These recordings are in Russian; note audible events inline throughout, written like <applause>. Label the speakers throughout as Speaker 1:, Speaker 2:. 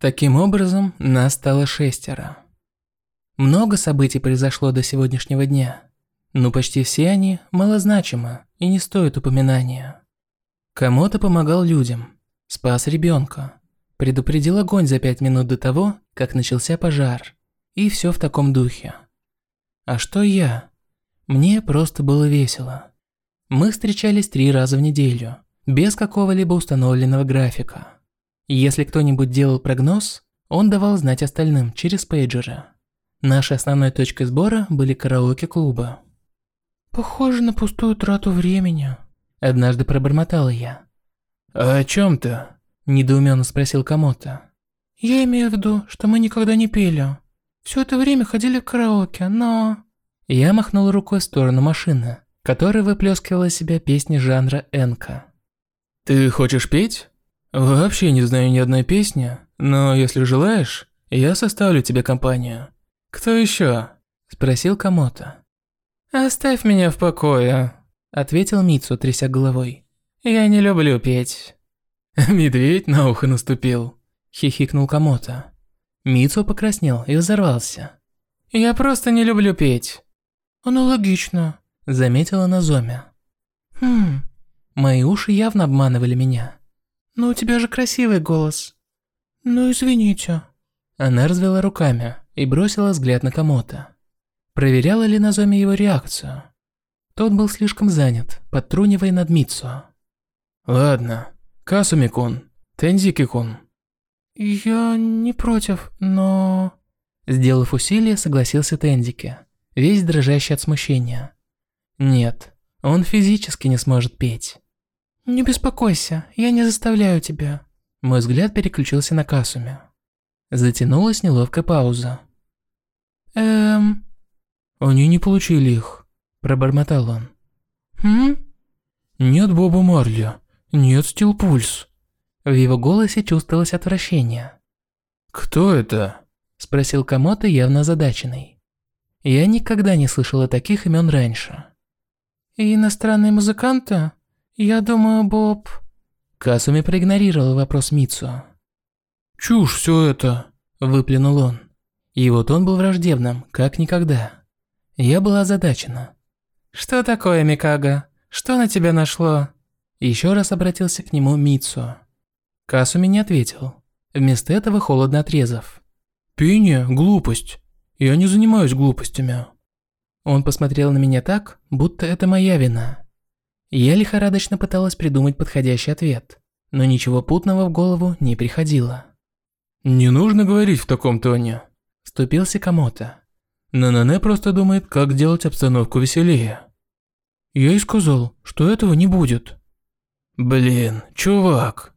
Speaker 1: Таким образом, нас стало шестеро. Много событий произошло до сегодняшнего дня, но почти все они малозначимы и не стоят упоминания. Кому-то помогал людям, спас ребенка, предупредил огонь за пять минут до того, как начался пожар, и все в таком духе. А что я? Мне просто было весело. Мы встречались три раза в неделю, без какого-либо установленного графика. Если кто-нибудь делал прогноз, он давал знать остальным через пейджеры. Нашей основной точкой сбора были караоке-клубы.
Speaker 2: «Похоже на пустую трату времени», –
Speaker 1: однажды пробормотала я.
Speaker 3: «А о чем ты?»
Speaker 1: – недоуменно спросил Комота.
Speaker 2: «Я имею в виду, что мы никогда не пели. Все это время ходили в караоке, но...»
Speaker 1: Я махнул рукой в сторону машины, которая выплескивала из себя песни жанра энка.
Speaker 3: «Ты хочешь петь? Вообще не знаю ни одной песни, но если желаешь, я составлю тебе компанию. Кто еще? спросил Камото.
Speaker 4: «Оставь меня в покое», – ответил Мицу, тряся головой. «Я не люблю петь». <laughs>
Speaker 3: «Медведь на ухо наступил», –
Speaker 1: хихикнул Камото. Мицу покраснел и взорвался.
Speaker 4: «Я просто не люблю петь».
Speaker 2: «Аналогично», –
Speaker 1: заметила Назоми.
Speaker 2: «Хм,
Speaker 1: мои уши явно обманывали меня.
Speaker 2: Но у тебя же красивый голос». «Ну, извините».
Speaker 1: Она развела руками и бросила взгляд на Комота. Проверяла ли Назоми его реакцию? Тот был слишком занят, подтрунивая над Митсу.
Speaker 3: «Ладно, Касуми-кун, Тензики-кун».
Speaker 2: «Я не против, но...»
Speaker 1: Сделав усилие, согласился Тензики, весь дрожащий от смущения. «Нет, он физически не сможет петь».
Speaker 2: «Не беспокойся, я не заставляю тебя».
Speaker 1: Мой взгляд переключился на Касуми. Затянулась неловкая пауза.
Speaker 2: «Эм...»
Speaker 3: «Они не получили их», – пробормотал он.
Speaker 2: «Хм?»
Speaker 3: «Нет Боба Марли, нет Стил Пульс».
Speaker 1: В его голосе чувствовалось отвращение.
Speaker 3: «Кто это?»
Speaker 1: – спросил Камото, явно озадаченный. Я никогда не слышала таких имен раньше.
Speaker 2: «И иностранные музыканты? Я думаю, Боб...»
Speaker 1: Касуми проигнорировал вопрос Мицу.
Speaker 3: «Чушь все это!» – выплюнул он.
Speaker 1: И вот он был враждебным, как никогда. Я была озадачена.
Speaker 4: «Что такое, Микага? Что на тебя нашло?»
Speaker 1: Еще раз обратился к нему Мицу. Касуми не ответил, вместо этого холодно отрезав.
Speaker 3: «Пение – глупость. Я не занимаюсь глупостями».
Speaker 1: Он посмотрел на меня так, будто это моя вина. Я лихорадочно пыталась придумать подходящий ответ, но ничего путного в голову не приходило.
Speaker 3: «Не нужно говорить в таком тоне», –
Speaker 1: вступился Камото.
Speaker 3: Нанане просто думает, как сделать обстановку веселее.
Speaker 2: Я и сказал, что этого не будет.
Speaker 3: Блин, чувак.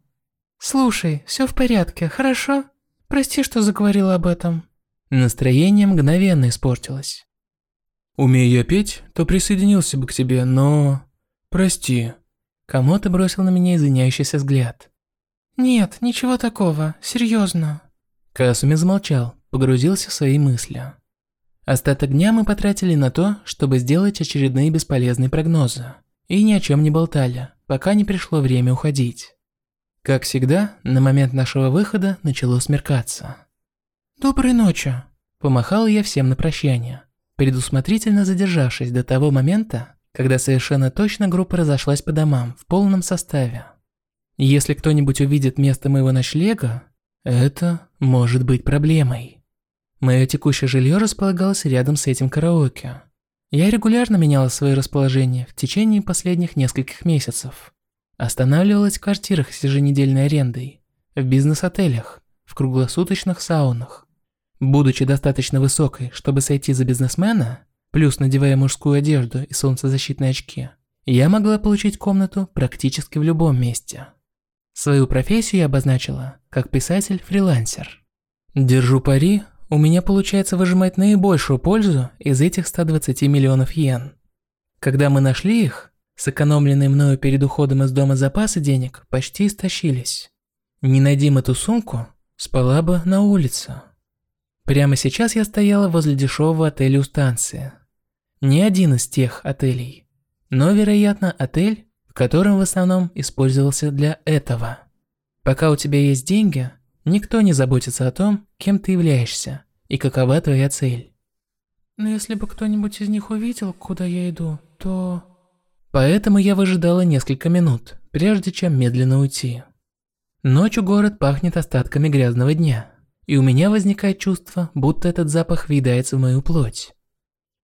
Speaker 2: Слушай, все в порядке, хорошо? Прости, что заговорил об этом.
Speaker 1: Настроение мгновенно испортилось.
Speaker 3: Умея я петь, то присоединился бы к тебе, но... Прости.
Speaker 1: Кому-то бросил на меня извиняющийся взгляд.
Speaker 2: Нет, ничего такого, серьезно.
Speaker 1: Касуми замолчал, погрузился в свои мысли. Остаток дня мы потратили на то, чтобы сделать очередные бесполезные прогнозы. И ни о чем не болтали, пока не пришло время уходить. Как всегда, на момент нашего выхода начало смеркаться.
Speaker 2: «Доброй ночи», –
Speaker 1: помахал я всем на прощание, предусмотрительно задержавшись до того момента, когда совершенно точно группа разошлась по домам в полном составе. Если кто-нибудь увидит место моего ночлега, это может быть проблемой. Мое текущее жилье располагалось рядом с этим караоке. Я регулярно меняла свое расположение в течение последних нескольких месяцев. Останавливалась в квартирах с еженедельной арендой, в бизнес-отелях, в круглосуточных саунах. Будучи достаточно высокой, чтобы сойти за бизнесмена, плюс надевая мужскую одежду и солнцезащитные очки, я могла получить комнату практически в любом месте. Свою профессию я обозначила как писатель-фрилансер. Держу пари, у меня получается выжимать наибольшую пользу из этих 120 миллионов йен. Когда мы нашли их, сэкономленные мною перед уходом из дома запасы денег почти истощились. Не найдем эту сумку, спала бы на улице. Прямо сейчас я стояла возле дешевого отеля у станции, не один из тех отелей, но, вероятно, отель, в котором в основном использовался для этого. Пока у тебя есть деньги, Никто не заботится о том, кем ты являешься и какова твоя цель.
Speaker 2: Но если бы кто-нибудь из них увидел, куда я иду, то...
Speaker 1: Поэтому я выжидала несколько минут, прежде чем медленно уйти. Ночью город пахнет остатками грязного дня, и у меня возникает чувство, будто этот запах въедается в мою плоть.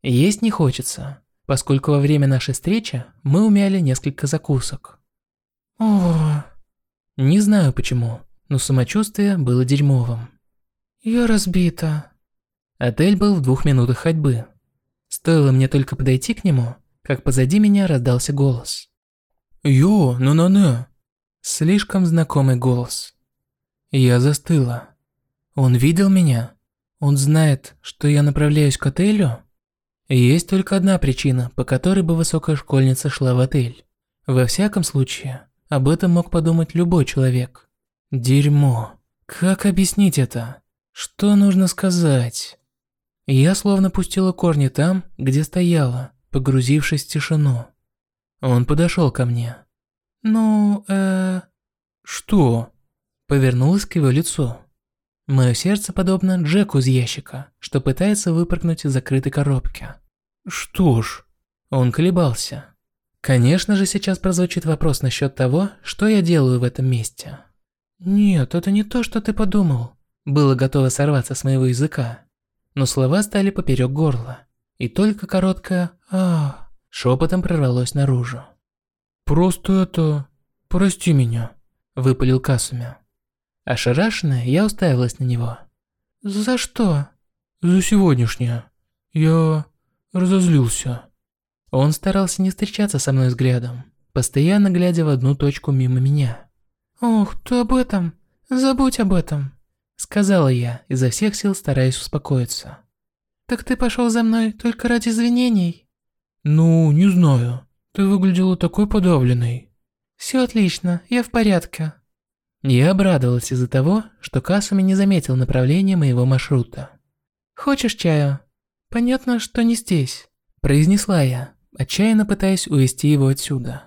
Speaker 1: Есть не хочется, поскольку во время нашей встречи мы умяли несколько закусок.
Speaker 2: О,
Speaker 1: Не знаю почему, но самочувствие было дерьмовым.
Speaker 2: я разбита.
Speaker 1: Отель был в двух минутах ходьбы. Стоило мне только подойти к нему, как позади меня раздался голос.
Speaker 3: «Йо, ну-на-на!»
Speaker 1: Слишком знакомый голос. Я застыла. Он видел меня? Он знает, что я направляюсь к отелю? Есть только одна причина, по которой бы высокая школьница шла в отель. Во всяком случае, об этом мог подумать любой человек. Дерьмо. Как объяснить это? Что нужно сказать? Я словно пустила корни там, где стояла, погрузившись в тишину. Он подошел ко мне.
Speaker 2: Ну, э...
Speaker 3: «Что?»
Speaker 1: Повернулась к его лицу. Мое сердце подобно Джеку из ящика, что пытается выпрыгнуть из закрытой коробки.
Speaker 3: «Что ж?»
Speaker 1: Он колебался. Конечно же, сейчас прозвучит вопрос насчет того, что я делаю в этом месте. «Нет, это не то, что ты подумал». Было готово сорваться с моего языка. Но слова стали поперек горла. И только короткое а шепотом прорвалось наружу.
Speaker 3: «Просто это... Прости меня», –
Speaker 1: выпалил Касуми. Ошарашенная, я уставилась на него.
Speaker 2: За что?
Speaker 3: «За сегодняшнее. Я... разозлился».
Speaker 1: Он старался не встречаться со мной взглядом, постоянно глядя в одну точку мимо меня.
Speaker 2: Ох, ты об этом? Забудь об этом.
Speaker 1: Сказала я, изо всех сил стараясь успокоиться.
Speaker 2: Так ты пошел за мной только ради извинений?
Speaker 3: «Ну, не знаю. Ты выглядела такой подавленной».
Speaker 2: Все отлично, я в порядке.
Speaker 1: Я обрадовалась из-за того, что Касуми не заметил направление моего маршрута.
Speaker 2: Хочешь чаю? Понятно, что не здесь.
Speaker 1: Произнесла я, отчаянно пытаясь увести его отсюда.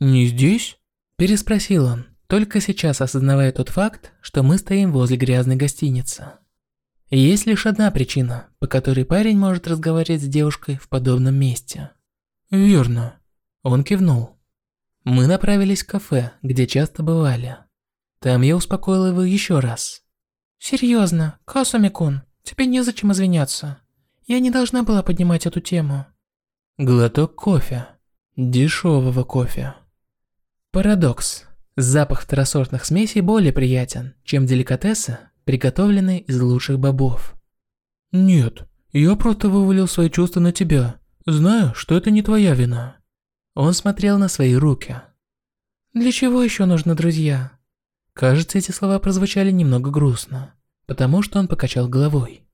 Speaker 3: «Не здесь?»
Speaker 1: – переспросил он, только сейчас осознавая тот факт, что мы стоим возле грязной гостиницы. Есть лишь одна причина, по которой парень может разговаривать с девушкой в подобном месте.
Speaker 3: «Верно».
Speaker 1: Он кивнул. Мы направились в кафе, где часто бывали. Там я успокоил его еще раз.
Speaker 2: Серьезно, Касуми-кун, тебе незачем извиняться. Я не должна была поднимать эту тему.
Speaker 1: Глоток кофе. Дешевого кофе. Парадокс. Запах второсортных смесей более приятен, чем деликатесы, приготовленные из лучших бобов.
Speaker 3: «Нет, я просто вывалил свои чувства на тебя. Знаю, что это не твоя вина».
Speaker 1: Он смотрел на свои руки.
Speaker 2: Для чего еще нужны друзья?
Speaker 1: Кажется, эти слова прозвучали немного грустно, потому что он покачал головой.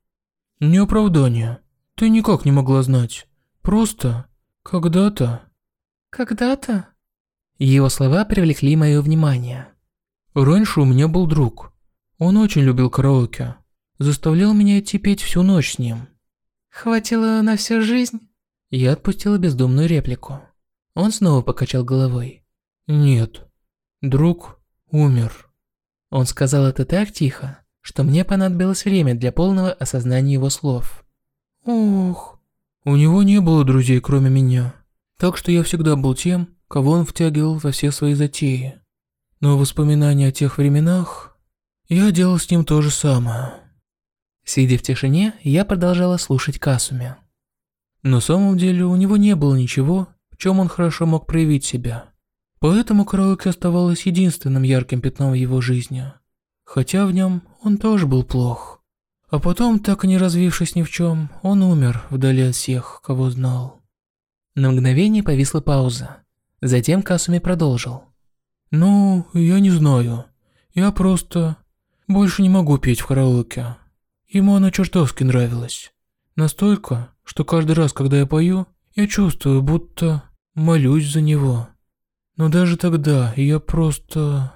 Speaker 3: «Не оправдание. Ты никак не могла знать. Просто когда-то...»
Speaker 2: Когда-то?
Speaker 1: Его слова привлекли мое внимание.
Speaker 3: «Раньше у меня был друг. Он очень любил караоке. Заставлял меня идти петь всю ночь с ним».
Speaker 2: Хватило на всю жизнь?
Speaker 1: Я отпустила бездумную реплику. Он снова покачал головой.
Speaker 3: «Нет. Друг умер».
Speaker 1: Он сказал это так тихо, что мне понадобилось время для полного осознания его слов.
Speaker 2: Ох.
Speaker 3: У него не было друзей, кроме меня. Так что я всегда был тем, кого он втягивал во все свои затеи. Но воспоминания о тех временах... Я делал с ним то же самое.
Speaker 1: Сидя в тишине, я продолжала слушать Касуми.
Speaker 3: На самом деле у него не было ничего, в чем он хорошо мог проявить себя. Поэтому караоке оставалось единственным ярким пятном в его жизни. Хотя в нем он тоже был плох. А потом, так и не развившись ни в чем, он умер вдали от всех, кого знал.
Speaker 1: На мгновение повисла пауза. Затем Касуми продолжил.
Speaker 3: «Ну, я не знаю. Я просто... больше не могу петь в караоке. Ему оно чертовски нравилось. Настолько, что каждый раз, когда я пою, я чувствую, будто молюсь за него. Но даже тогда я просто...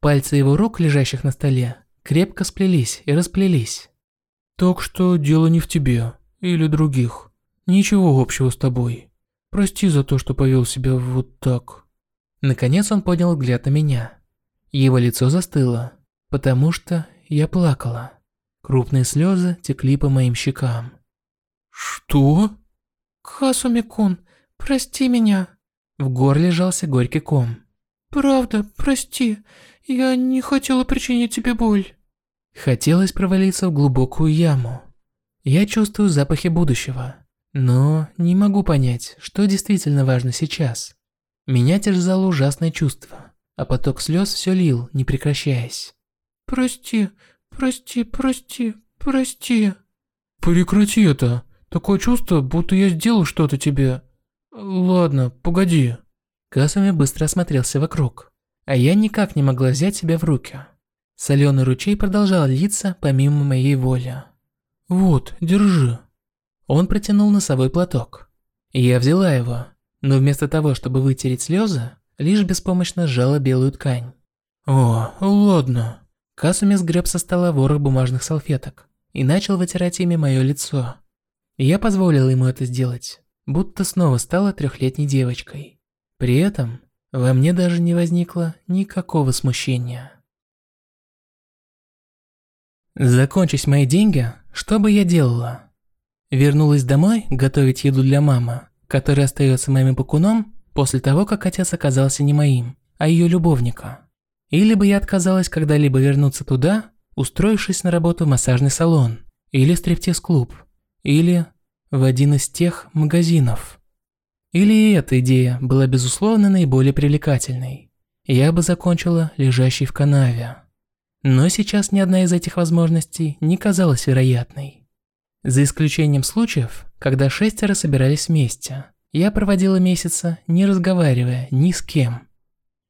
Speaker 1: Пальцы его рук, лежащих на столе, крепко сплелись и расплелись.
Speaker 3: Так что дело не в тебе или других. Ничего общего с тобой. Прости за то, что повел себя вот так.
Speaker 1: Наконец он поднял взгляд на меня. Его лицо застыло. потому что я плакала. Крупные слезы текли по моим щекам.
Speaker 3: Что?
Speaker 2: Касуми-кун, прости меня.
Speaker 1: В горле лежался горький ком.
Speaker 2: Правда, прости. Я не хотела причинить тебе боль.
Speaker 1: Хотелось провалиться в глубокую яму. Я чувствую запахи будущего, но не могу понять, что действительно важно сейчас. Меня терзало ужасное чувство, а поток слез все лил, не прекращаясь.
Speaker 2: Прости, прости, прости, прости.
Speaker 3: Прекрати это. Такое чувство, будто я сделал что-то тебе. Ладно, погоди.
Speaker 1: Касуми быстро осмотрелся вокруг, а я никак не могла взять себя в руки. Соленый ручей продолжал литься помимо моей воли.
Speaker 3: Вот, держи.
Speaker 1: Он протянул носовой платок. Я взяла его, но вместо того, чтобы вытереть слезы, лишь беспомощно сжала белую ткань.
Speaker 3: О, ладно.
Speaker 1: Касуми сгреб со стола ворох бумажных салфеток и начал вытирать ими мое лицо. Я позволила ему это сделать, будто снова стала трехлетней девочкой. При этом во мне даже не возникло никакого смущения. Закончись мои деньги, что бы я делала? Вернулась домой готовить еду для мамы, которая остается моим опекуном после того, как отец оказался не моим, а ее любовника. Или бы я отказалась когда-либо вернуться туда, устроившись на работу в массажный салон, или стриптиз-клуб, или в один из тех магазинов. Или эта идея была безусловно наиболее привлекательной. Я бы закончила лежащей в канаве. Но сейчас ни одна из этих возможностей не казалась вероятной. За исключением случаев, когда шестеро собирались вместе, я проводила месяца, не разговаривая ни с кем.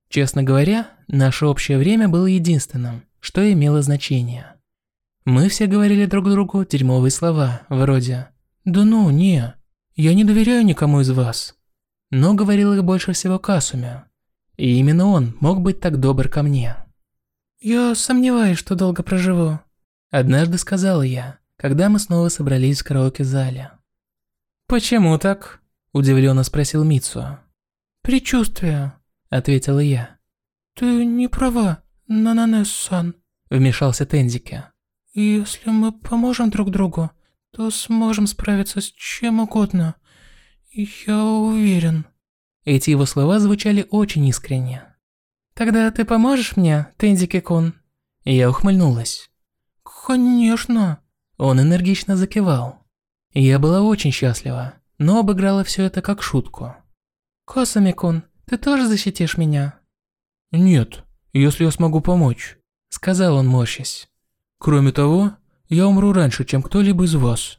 Speaker 1: Честно говоря, наше общее время было единственным, что имело значение. Мы все говорили друг другу дерьмовые слова, вроде «Да ну, не, я не доверяю никому из вас». Но говорил их больше всего Касуме. И именно он мог быть так добр ко мне.
Speaker 2: «Я сомневаюсь, что долго проживу», –
Speaker 1: однажды сказала я, когда мы снова собрались в караоке-зале.
Speaker 4: «Почему так?» – удивленно спросил Митсу.
Speaker 2: «Предчувствие», –
Speaker 1: ответила я.
Speaker 2: «Ты не права, Нананес-сан», –
Speaker 1: вмешался Тензике.
Speaker 2: «Если мы поможем друг другу, то сможем справиться с чем угодно. Я уверен».
Speaker 1: Эти его слова звучали очень искренне.
Speaker 2: «Тогда ты поможешь мне, Тензики-кун?»
Speaker 1: Я ухмыльнулась.
Speaker 2: «Конечно!»
Speaker 1: Он энергично закивал. Я была очень счастлива, но обыграла все это как шутку.
Speaker 2: «Косами-кун, ты тоже защитишь меня?»
Speaker 3: «Нет, если я смогу помочь», —
Speaker 1: сказал он, морщась.
Speaker 3: «Кроме того, я умру раньше, чем кто-либо из вас».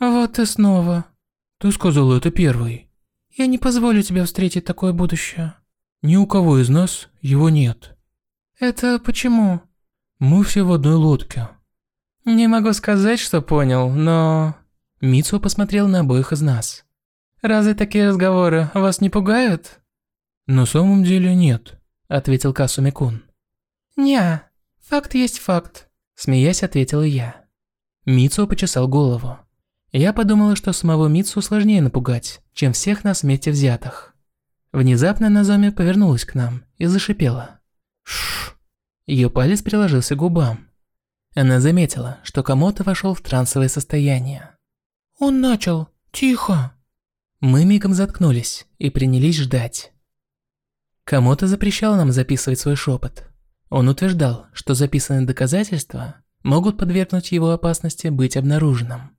Speaker 2: «Вот и снова».
Speaker 3: «Ты сказал это первый».
Speaker 2: «Я не позволю тебе встретить такое будущее».
Speaker 3: Ни у кого из нас его нет.
Speaker 2: Это почему?
Speaker 3: Мы все в одной лодке.
Speaker 4: Не могу сказать, что понял, но...
Speaker 1: Митсу посмотрел на обоих из нас.
Speaker 4: Разве такие разговоры вас не пугают?
Speaker 3: На самом деле нет,
Speaker 1: ответил Касумикун.
Speaker 2: Не, факт есть факт,
Speaker 1: смеясь ответила я. Митсу почесал голову. Я подумала, что самого Митсу сложнее напугать, чем всех нас вместе взятых. Внезапно Назоми повернулась к нам и зашипела. Шш. Ее палец приложился к губам. Она заметила, что Камото вошел в трансовое состояние.
Speaker 2: «Он начал. Тихо!»
Speaker 1: Мы мигом заткнулись и принялись ждать. Камото запрещал нам записывать свой шепот. Он утверждал, что записанные доказательства могут подвергнуть его опасности быть обнаруженным.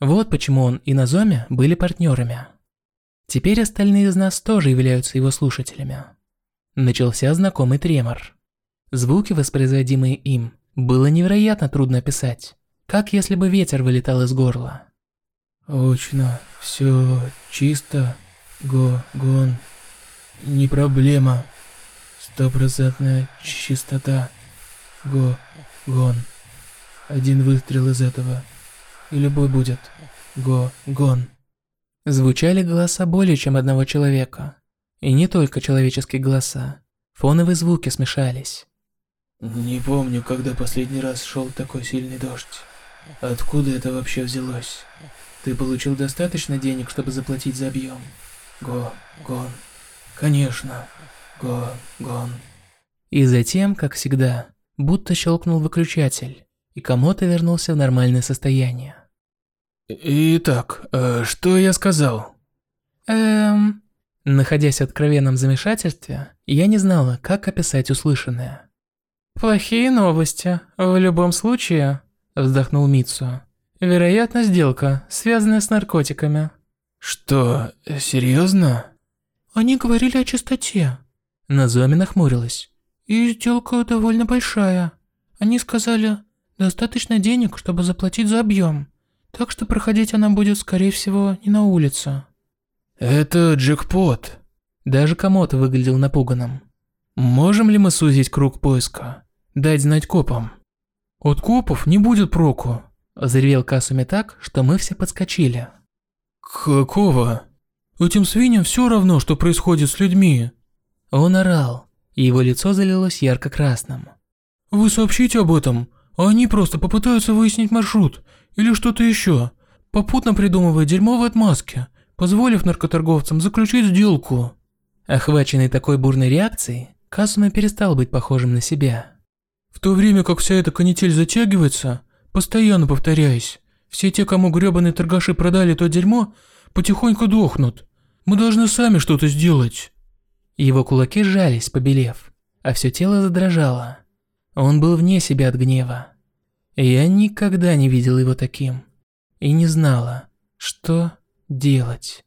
Speaker 1: Вот почему он и Назоми были партнерами. Теперь остальные из нас тоже являются его слушателями. Начался знакомый тремор. Звуки, воспроизводимые им, было невероятно трудно описать, как если бы ветер вылетал из горла.
Speaker 3: «Очно, все чисто, го-гон, не проблема, стопроцентная чистота, го-гон. Один выстрел из этого, и любой будет, го-гон».
Speaker 1: Звучали голоса более чем одного человека. И не только человеческие голоса. Фоновые звуки смешались.
Speaker 3: Не помню, когда последний раз шел такой сильный дождь. Откуда это вообще взялось? Ты получил достаточно денег, чтобы заплатить за объем? Го, гон. Конечно. Го, гон.
Speaker 1: И затем, как всегда, будто щелкнул выключатель, и Камото вернулся в нормальное состояние.
Speaker 3: Итак, э, что я сказал?
Speaker 1: Эм... Находясь в откровенном замешательстве, я не знала, как описать услышанное. «Плохие новости. В любом случае», – вздохнул Митсу. «Вероятно, сделка, связанная с наркотиками».
Speaker 3: «Что, серьезно?»
Speaker 2: «Они говорили о чистоте».
Speaker 1: Назоми нахмурилась.
Speaker 2: «И сделка довольно большая. Они сказали, достаточно денег, чтобы заплатить за объем. Так что проходить она будет, скорее всего, не на улице».
Speaker 3: «Это джекпот».
Speaker 1: Даже Камото выглядел напуганным.
Speaker 3: «Можем ли мы сузить круг поиска? Дать знать копам?» «От копов не будет проку», –
Speaker 1: заревел Касуми так, что мы все подскочили.
Speaker 3: «Какого? Этим свиньям все равно, что происходит с людьми».
Speaker 1: Он орал, и его лицо залилось ярко-красным.
Speaker 3: «Вы сообщите об этом, а они просто попытаются выяснить маршрут или что-то еще, попутно придумывая дерьмовые отмазки, позволив наркоторговцам заключить сделку».
Speaker 1: Охваченный такой бурной реакцией, Касуми перестал быть похожим на себя.
Speaker 3: В то время как вся эта канитель затягивается, постоянно повторяясь, все те, кому грёбаные торгаши продали то дерьмо, потихоньку дохнут. Мы должны сами что-то сделать.
Speaker 1: Его кулаки сжались, побелев, а все тело задрожало. Он был вне себя от гнева. Я никогда не видел его таким. И не знала, что делать.